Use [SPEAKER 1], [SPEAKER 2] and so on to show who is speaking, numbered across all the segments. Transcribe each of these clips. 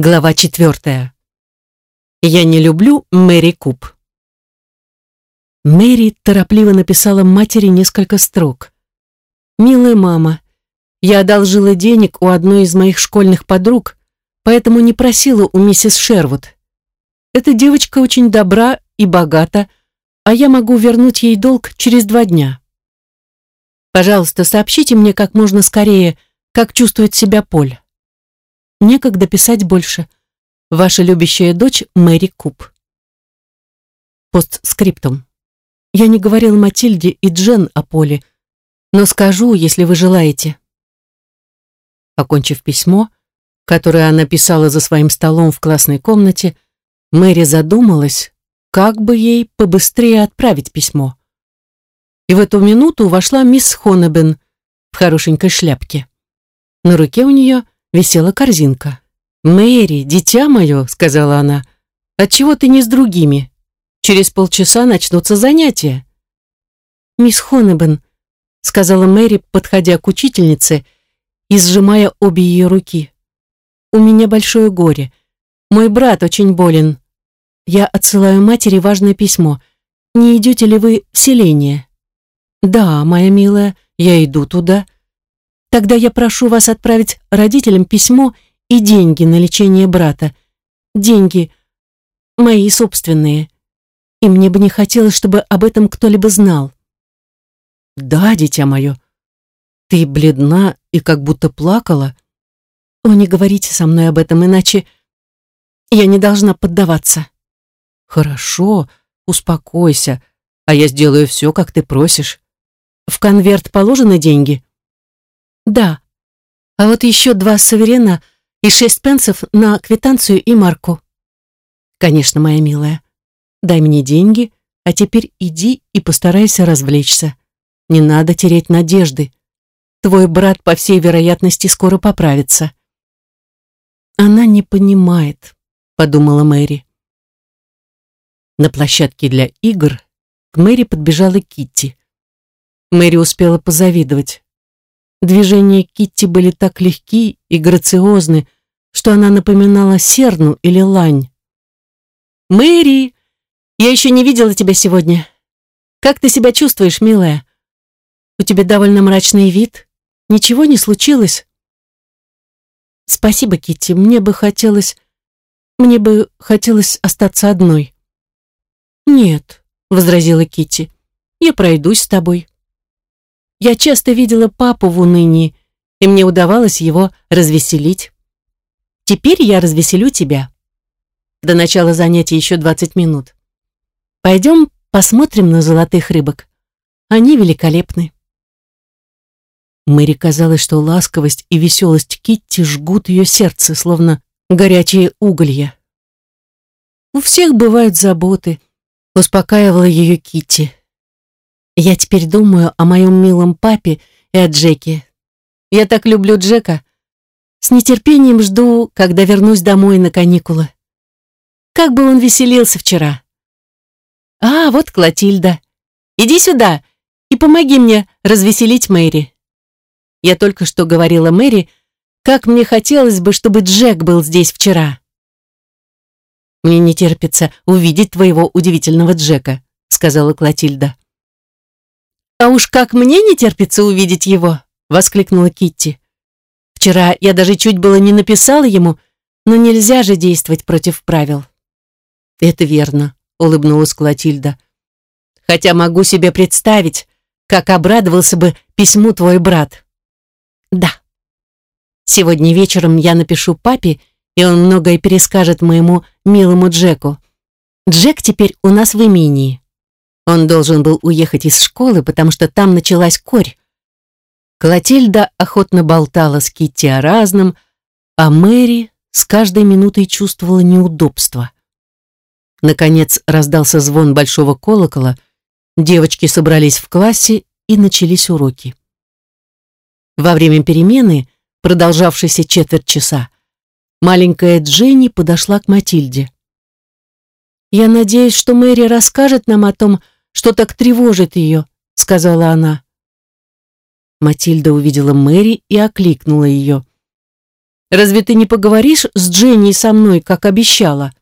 [SPEAKER 1] Глава четвертая. Я не люблю Мэри Куб. Мэри торопливо написала матери несколько строк. «Милая мама, я одолжила денег у одной из моих школьных подруг, поэтому не просила у миссис Шервуд. Эта девочка очень добра и богата, а я могу вернуть ей долг через два дня. Пожалуйста, сообщите мне как можно скорее, как чувствует себя Поль. Некогда писать больше. Ваша любящая дочь Мэри Куб. Постскриптум. Я не говорил Матильде и Джен о Поле, но скажу, если вы желаете. Окончив письмо, которое она писала за своим столом в классной комнате, Мэри задумалась, как бы ей побыстрее отправить письмо. И в эту минуту вошла мисс Хонебен в хорошенькой шляпке. На руке у нее висела корзинка. «Мэри, дитя мое», — сказала она, — «отчего ты не с другими? Через полчаса начнутся занятия». «Мисс Хонебен», — сказала Мэри, подходя к учительнице и сжимая обе ее руки. «У меня большое горе. Мой брат очень болен. Я отсылаю матери важное письмо. Не идете ли вы в селение?» «Да, моя милая, я иду туда», Тогда я прошу вас отправить родителям письмо и деньги на лечение брата. Деньги мои собственные. И мне бы не хотелось, чтобы об этом кто-либо знал. Да, дитя мое, ты бледна и как будто плакала. О, не говорите со мной об этом, иначе я не должна поддаваться. Хорошо, успокойся, а я сделаю все, как ты просишь. В конверт положены деньги? Да. А вот еще два суверена и шесть пенсов на квитанцию и марку. Конечно, моя милая. Дай мне деньги, а теперь иди и постарайся развлечься. Не надо терять надежды. Твой брат, по всей вероятности, скоро поправится. Она не понимает, подумала Мэри. На площадке для игр к Мэри подбежала Китти. Мэри успела позавидовать. Движения Китти были так легки и грациозны, что она напоминала серну или лань. «Мэри, я еще не видела тебя сегодня. Как ты себя чувствуешь, милая? У тебя довольно мрачный вид. Ничего не случилось?» «Спасибо, Китти. Мне бы хотелось... Мне бы хотелось остаться одной». «Нет», — возразила Китти. «Я пройдусь с тобой». Я часто видела папу в унынии, и мне удавалось его развеселить. Теперь я развеселю тебя. До начала занятия еще 20 минут. Пойдем посмотрим на золотых рыбок. Они великолепны. Мэри казалось, что ласковость и веселость Китти жгут ее сердце, словно горячие уголья. У всех бывают заботы, успокаивала ее Китти. Я теперь думаю о моем милом папе и о Джеке. Я так люблю Джека. С нетерпением жду, когда вернусь домой на каникулы. Как бы он веселился вчера. А, вот Клотильда. Иди сюда и помоги мне развеселить Мэри. Я только что говорила Мэри, как мне хотелось бы, чтобы Джек был здесь вчера. Мне не терпится увидеть твоего удивительного Джека, сказала Клотильда. «А уж как мне не терпится увидеть его!» — воскликнула Китти. «Вчера я даже чуть было не написала ему, но нельзя же действовать против правил». «Это верно», — улыбнулась Клотильда. «Хотя могу себе представить, как обрадовался бы письму твой брат». «Да. Сегодня вечером я напишу папе, и он многое перескажет моему милому Джеку. Джек теперь у нас в имении. Он должен был уехать из школы, потому что там началась корь. Клотильда охотно болтала с Китти о разном, а Мэри с каждой минутой чувствовала неудобство. Наконец раздался звон большого колокола, девочки собрались в классе и начались уроки. Во время перемены, продолжавшейся четверть часа, маленькая Дженни подошла к Матильде. «Я надеюсь, что Мэри расскажет нам о том, что так тревожит ее», — сказала она. Матильда увидела Мэри и окликнула ее. Разве ты не поговоришь с Дженни и со мной, как обещала?»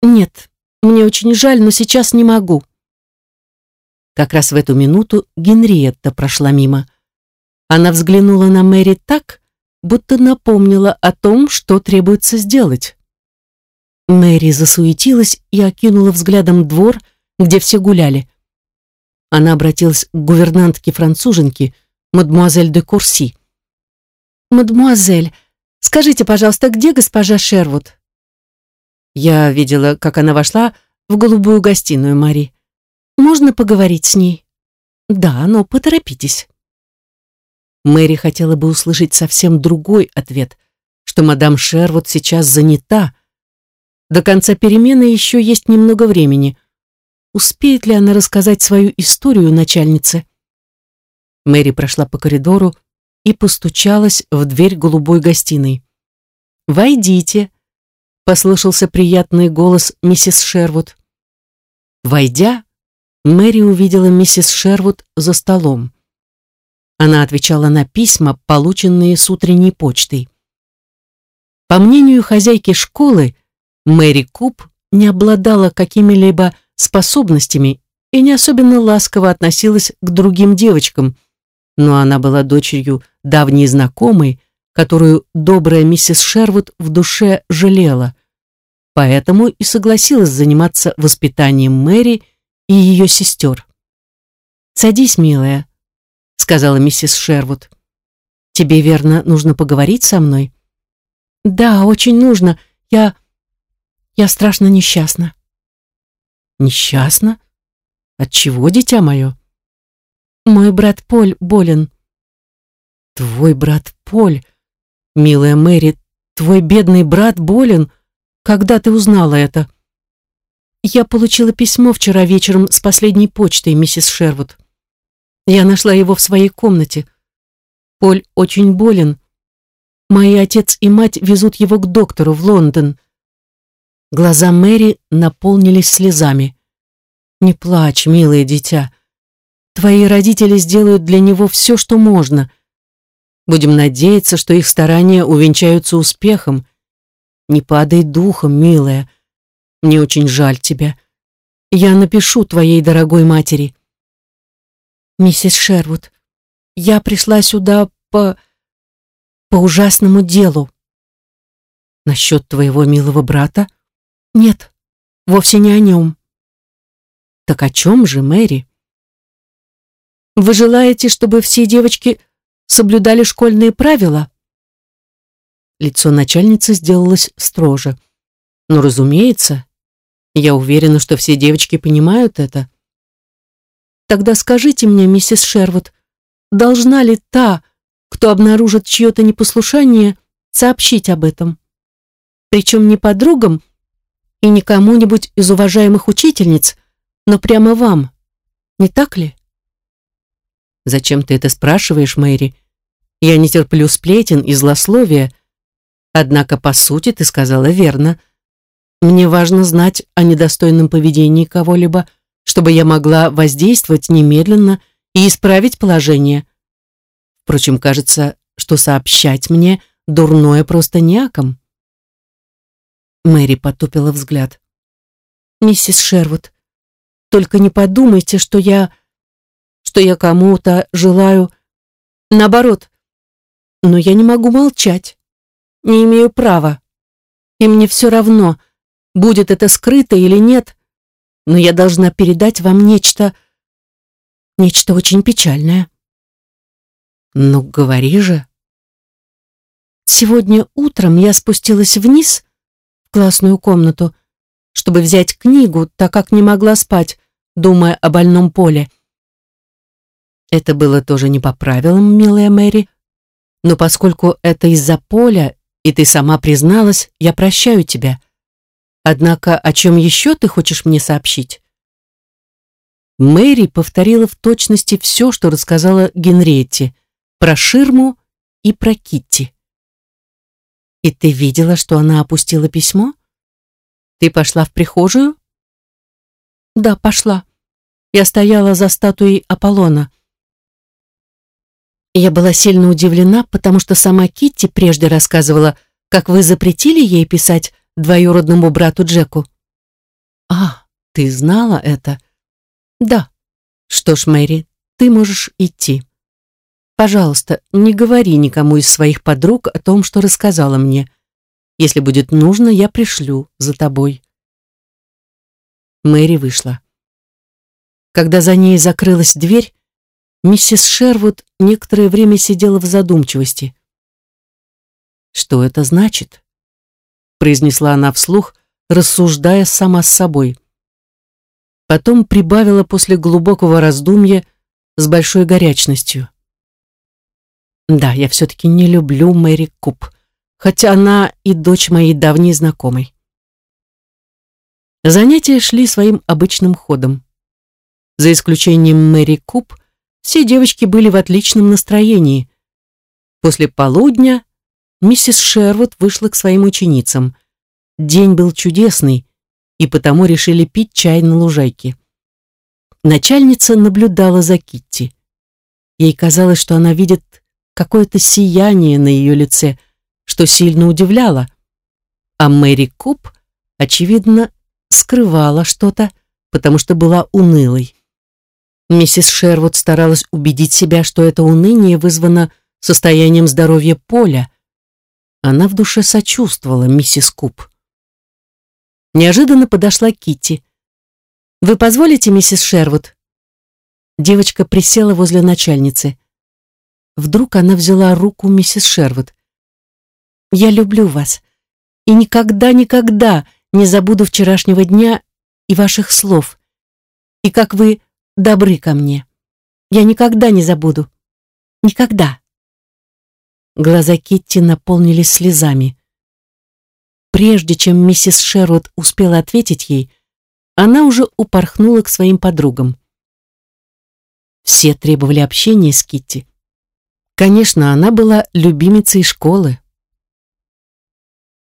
[SPEAKER 1] «Нет, мне очень жаль, но сейчас не могу». Как раз в эту минуту Генриетта прошла мимо. Она взглянула на Мэри так, будто напомнила о том, что требуется сделать. Мэри засуетилась и окинула взглядом двор, где все гуляли. Она обратилась к гувернантке-француженке, мадемуазель де Курси. «Мадемуазель, скажите, пожалуйста, где госпожа Шервуд?» Я видела, как она вошла в голубую гостиную Мари. «Можно поговорить с ней?» «Да, но поторопитесь». Мэри хотела бы услышать совсем другой ответ, что мадам Шервуд сейчас занята. До конца перемены еще есть немного времени. Успеет ли она рассказать свою историю начальнице? Мэри прошла по коридору, и постучалась в дверь голубой гостиной. «Войдите», — послышался приятный голос миссис Шервуд. Войдя, Мэри увидела миссис Шервуд за столом. Она отвечала на письма, полученные с утренней почтой. По мнению хозяйки школы, Мэри Куб не обладала какими-либо способностями и не особенно ласково относилась к другим девочкам, но она была дочерью давней знакомой, которую добрая миссис Шервуд в душе жалела. Поэтому и согласилась заниматься воспитанием Мэри и ее сестер. «Садись, милая», — сказала миссис Шервуд. «Тебе, верно, нужно поговорить со мной?» «Да, очень нужно. Я... я страшно несчастна». «Несчастна? Отчего, дитя мое?» «Мой брат Поль болен». «Твой брат Поль? Милая Мэри, твой бедный брат болен? Когда ты узнала это?» «Я получила письмо вчера вечером с последней почтой, миссис Шервуд. Я нашла его в своей комнате. Поль очень болен. Мои отец и мать везут его к доктору в Лондон». Глаза Мэри наполнились слезами. «Не плачь, милое дитя. Твои родители сделают для него все, что можно. Будем надеяться, что их старания увенчаются успехом. Не падай духом, милая. Мне очень жаль тебя. Я напишу твоей дорогой матери. Миссис Шервуд, я пришла сюда по... по ужасному делу. Насчет твоего милого брата? Нет, вовсе не о нем. Так о чем же, Мэри? Вы желаете, чтобы все девочки соблюдали школьные правила?» Лицо начальницы сделалось строже. «Ну, разумеется. Я уверена, что все девочки понимают это». «Тогда скажите мне, миссис Шервуд, должна ли та, кто обнаружит чье-то непослушание, сообщить об этом? Причем не подругам и не кому-нибудь из уважаемых учительниц, но прямо вам, не так ли?» «Зачем ты это спрашиваешь, Мэри? Я не терплю сплетен и злословия. Однако, по сути, ты сказала верно. Мне важно знать о недостойном поведении кого-либо, чтобы я могла воздействовать немедленно и исправить положение. Впрочем, кажется, что сообщать мне дурное просто не о ком». Мэри потупила взгляд. «Миссис Шервуд, только не подумайте, что я что я кому-то желаю. Наоборот. Но я не могу молчать. Не имею права. И мне все равно, будет это скрыто или нет, но я должна передать вам нечто, нечто очень печальное. Ну, говори же. Сегодня утром я спустилась вниз классную комнату, чтобы взять книгу, так как не могла спать, думая о больном поле. Это было тоже не по правилам, милая Мэри, но поскольку это из-за поля, и ты сама призналась, я прощаю тебя. Однако о чем еще ты хочешь мне сообщить? Мэри повторила в точности все, что рассказала Генриетте про ширму и про Китти. И ты видела, что она опустила письмо? Ты пошла в прихожую? Да, пошла. Я стояла за статуей Аполлона. Я была сильно удивлена, потому что сама Китти прежде рассказывала, как вы запретили ей писать двоюродному брату Джеку. А, ты знала это? Да. Что ж, Мэри, ты можешь идти. Пожалуйста, не говори никому из своих подруг о том, что рассказала мне. Если будет нужно, я пришлю за тобой. Мэри вышла. Когда за ней закрылась дверь, миссис Шервуд некоторое время сидела в задумчивости. «Что это значит?» произнесла она вслух, рассуждая сама с собой. Потом прибавила после глубокого раздумья с большой горячностью. Да, я все-таки не люблю Мэри Куб, хотя она и дочь моей давней знакомой. Занятия шли своим обычным ходом. За исключением Мэри Куб, все девочки были в отличном настроении. После полудня миссис Шервуд вышла к своим ученицам. День был чудесный, и потому решили пить чай на лужайке. Начальница наблюдала за Китти. Ей казалось, что она видит какое-то сияние на ее лице, что сильно удивляло. А Мэри Куб, очевидно, скрывала что-то, потому что была унылой. Миссис Шервуд старалась убедить себя, что это уныние вызвано состоянием здоровья Поля. Она в душе сочувствовала миссис Куб. Неожиданно подошла Китти. «Вы позволите, миссис Шервуд?» Девочка присела возле начальницы. Вдруг она взяла руку миссис Шервуд. «Я люблю вас и никогда-никогда не забуду вчерашнего дня и ваших слов, и как вы добры ко мне. Я никогда не забуду. Никогда». Глаза Китти наполнились слезами. Прежде чем миссис Шервуд успела ответить ей, она уже упорхнула к своим подругам. Все требовали общения с Китти. Конечно, она была любимицей школы.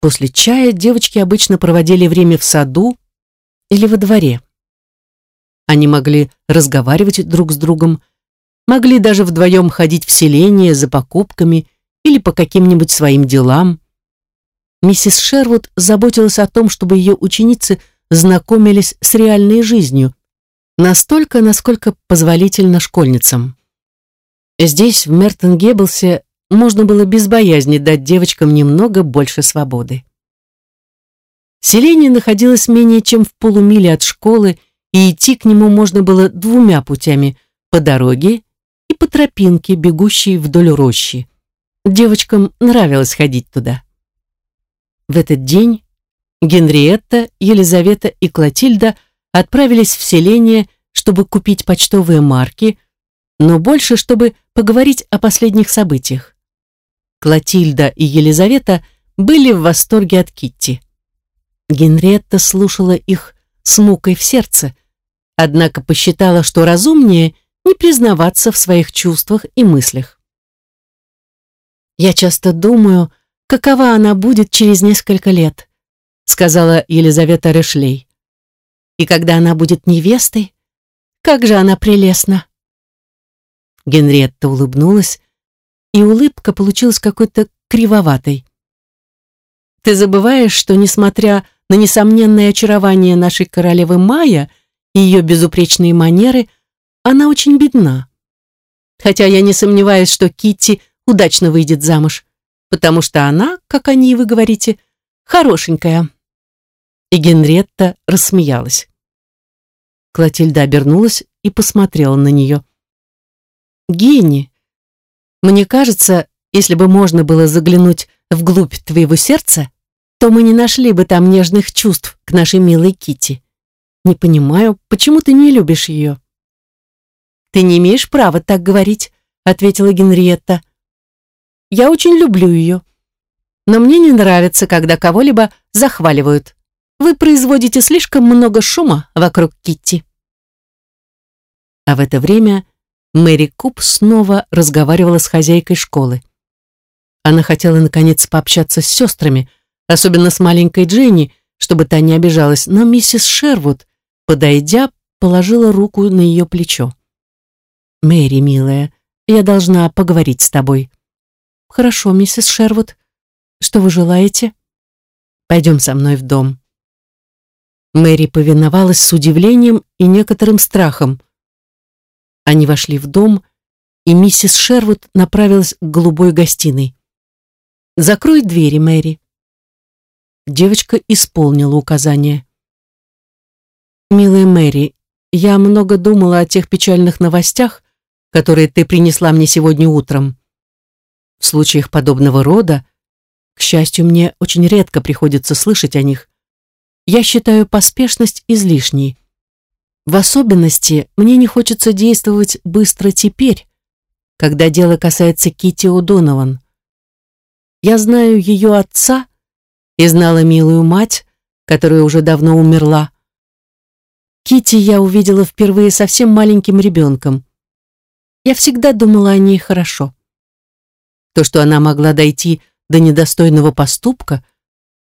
[SPEAKER 1] После чая девочки обычно проводили время в саду или во дворе. Они могли разговаривать друг с другом, могли даже вдвоем ходить в селение за покупками или по каким-нибудь своим делам. Миссис Шервуд заботилась о том, чтобы ее ученицы знакомились с реальной жизнью, настолько, насколько позволительно школьницам. Здесь, в Мертон-Геббелсе, можно было без боязни дать девочкам немного больше свободы. Селение находилось менее чем в полумиле от школы, и идти к нему можно было двумя путями – по дороге и по тропинке, бегущей вдоль рощи. Девочкам нравилось ходить туда. В этот день Генриетта, Елизавета и Клотильда отправились в селение, чтобы купить почтовые марки, но больше, чтобы поговорить о последних событиях. Клотильда и Елизавета были в восторге от Китти. Генриетта слушала их с мукой в сердце, однако посчитала, что разумнее не признаваться в своих чувствах и мыслях. «Я часто думаю, какова она будет через несколько лет», сказала Елизавета Решлей. «И когда она будет невестой, как же она прелестна!» Генриетта улыбнулась, и улыбка получилась какой-то кривоватой. «Ты забываешь, что, несмотря на несомненное очарование нашей королевы Майя и ее безупречные манеры, она очень бедна. Хотя я не сомневаюсь, что Китти удачно выйдет замуж потому что она, как они и вы говорите, хорошенькая». И Генретта рассмеялась. Клотильда обернулась и посмотрела на нее. «Гений, мне кажется, если бы можно было заглянуть вглубь твоего сердца, то мы не нашли бы там нежных чувств к нашей милой Кити. Не понимаю, почему ты не любишь ее?» «Ты не имеешь права так говорить», — ответила Генриетта. Я очень люблю ее. Но мне не нравится, когда кого-либо захваливают. Вы производите слишком много шума вокруг Китти. А в это время Мэри Куб снова разговаривала с хозяйкой школы. Она хотела, наконец, пообщаться с сестрами, особенно с маленькой Дженни, чтобы та не обижалась, но миссис Шервуд, подойдя, положила руку на ее плечо. «Мэри, милая, я должна поговорить с тобой». «Хорошо, миссис Шервуд. Что вы желаете?» «Пойдем со мной в дом». Мэри повиновалась с удивлением и некоторым страхом. Они вошли в дом, и миссис Шервуд направилась к голубой гостиной. «Закрой двери, Мэри». Девочка исполнила указание. «Милая Мэри, я много думала о тех печальных новостях, которые ты принесла мне сегодня утром. В случаях подобного рода, к счастью, мне очень редко приходится слышать о них, я считаю поспешность излишней. В особенности мне не хочется действовать быстро теперь, когда дело касается Кити О'Донован. Я знаю ее отца и знала милую мать, которая уже давно умерла. Кити я увидела впервые совсем маленьким ребенком. Я всегда думала о ней хорошо. То, что она могла дойти до недостойного поступка,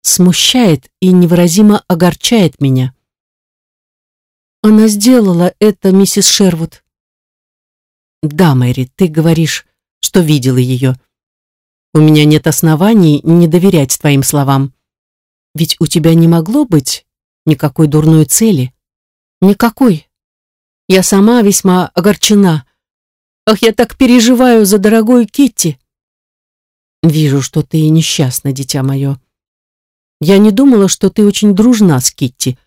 [SPEAKER 1] смущает и невыразимо огорчает меня. Она сделала это, миссис Шервуд. Да, Мэри, ты говоришь, что видела ее. У меня нет оснований не доверять твоим словам. Ведь у тебя не могло быть никакой дурной цели. Никакой. Я сама весьма огорчена. Ах, я так переживаю за дорогую Китти. Вижу, что ты несчастна, дитя мое. Я не думала, что ты очень дружна с Китти.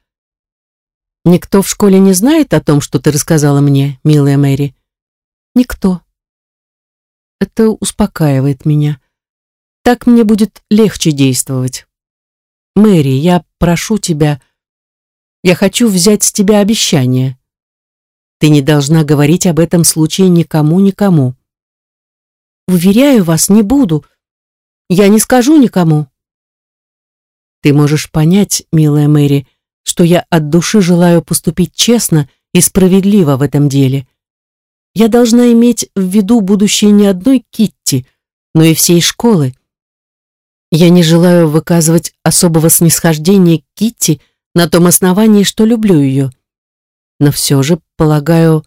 [SPEAKER 1] Никто в школе не знает о том, что ты рассказала мне, милая Мэри? Никто. Это успокаивает меня. Так мне будет легче действовать. Мэри, я прошу тебя, я хочу взять с тебя обещание. Ты не должна говорить об этом случае никому-никому. Уверяю вас, не буду. Я не скажу никому. Ты можешь понять, милая Мэри, что я от души желаю поступить честно и справедливо в этом деле. Я должна иметь в виду будущее не одной Китти, но и всей школы. Я не желаю выказывать особого снисхождения Китти на том основании, что люблю ее. Но все же, полагаю,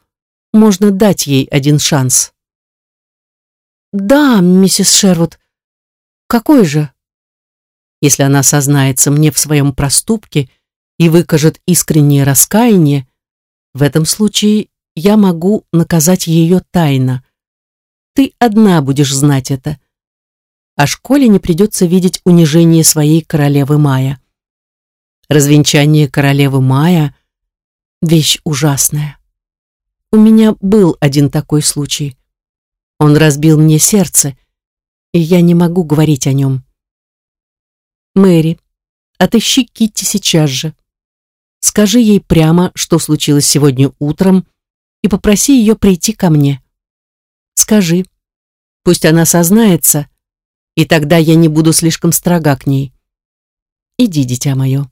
[SPEAKER 1] можно дать ей один шанс. «Да, миссис Шервуд. Какой же?» если она сознается мне в своем проступке и выкажет искреннее раскаяние, в этом случае я могу наказать ее тайно. Ты одна будешь знать это. А школе не придется видеть унижение своей королевы Мая. Развенчание королевы Мая — вещь ужасная. У меня был один такой случай. Он разбил мне сердце, и я не могу говорить о нем. Мэри, отыщи Китти сейчас же. Скажи ей прямо, что случилось сегодня утром, и попроси ее прийти ко мне. Скажи. Пусть она сознается, и тогда я не буду слишком строга к ней. Иди, дитя мое.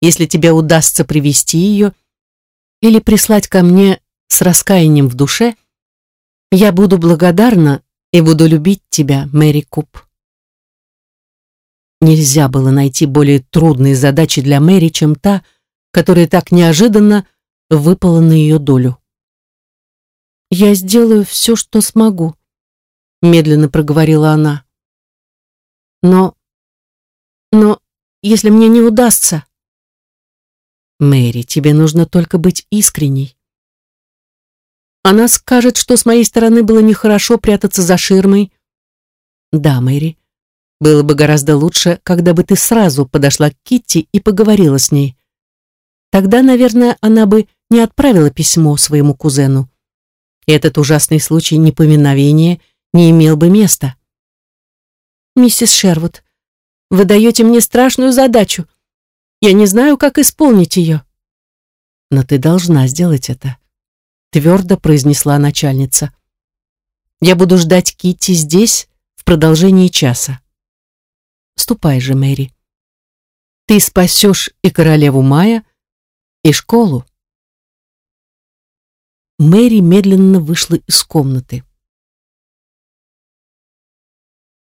[SPEAKER 1] Если тебе удастся привести ее или прислать ко мне с раскаянием в душе, я буду благодарна и буду любить тебя, Мэри Куб. Нельзя было найти более трудной задачи для Мэри, чем та, которая так неожиданно выпала на ее долю. «Я сделаю все, что смогу», — медленно проговорила она. «Но... но если мне не удастся...» «Мэри, тебе нужно только быть искренней». Она скажет, что с моей стороны было нехорошо прятаться за ширмой. Да, Мэри, было бы гораздо лучше, когда бы ты сразу подошла к Китти и поговорила с ней. Тогда, наверное, она бы не отправила письмо своему кузену. И этот ужасный случай непоминовения не имел бы места. «Миссис Шервуд, вы даете мне страшную задачу. Я не знаю, как исполнить ее». «Но ты должна сделать это», — твердо произнесла начальница. «Я буду ждать Китти здесь в продолжении часа. Ступай же, Мэри. Ты спасешь и королеву Мая, и школу. Мэри медленно вышла из комнаты.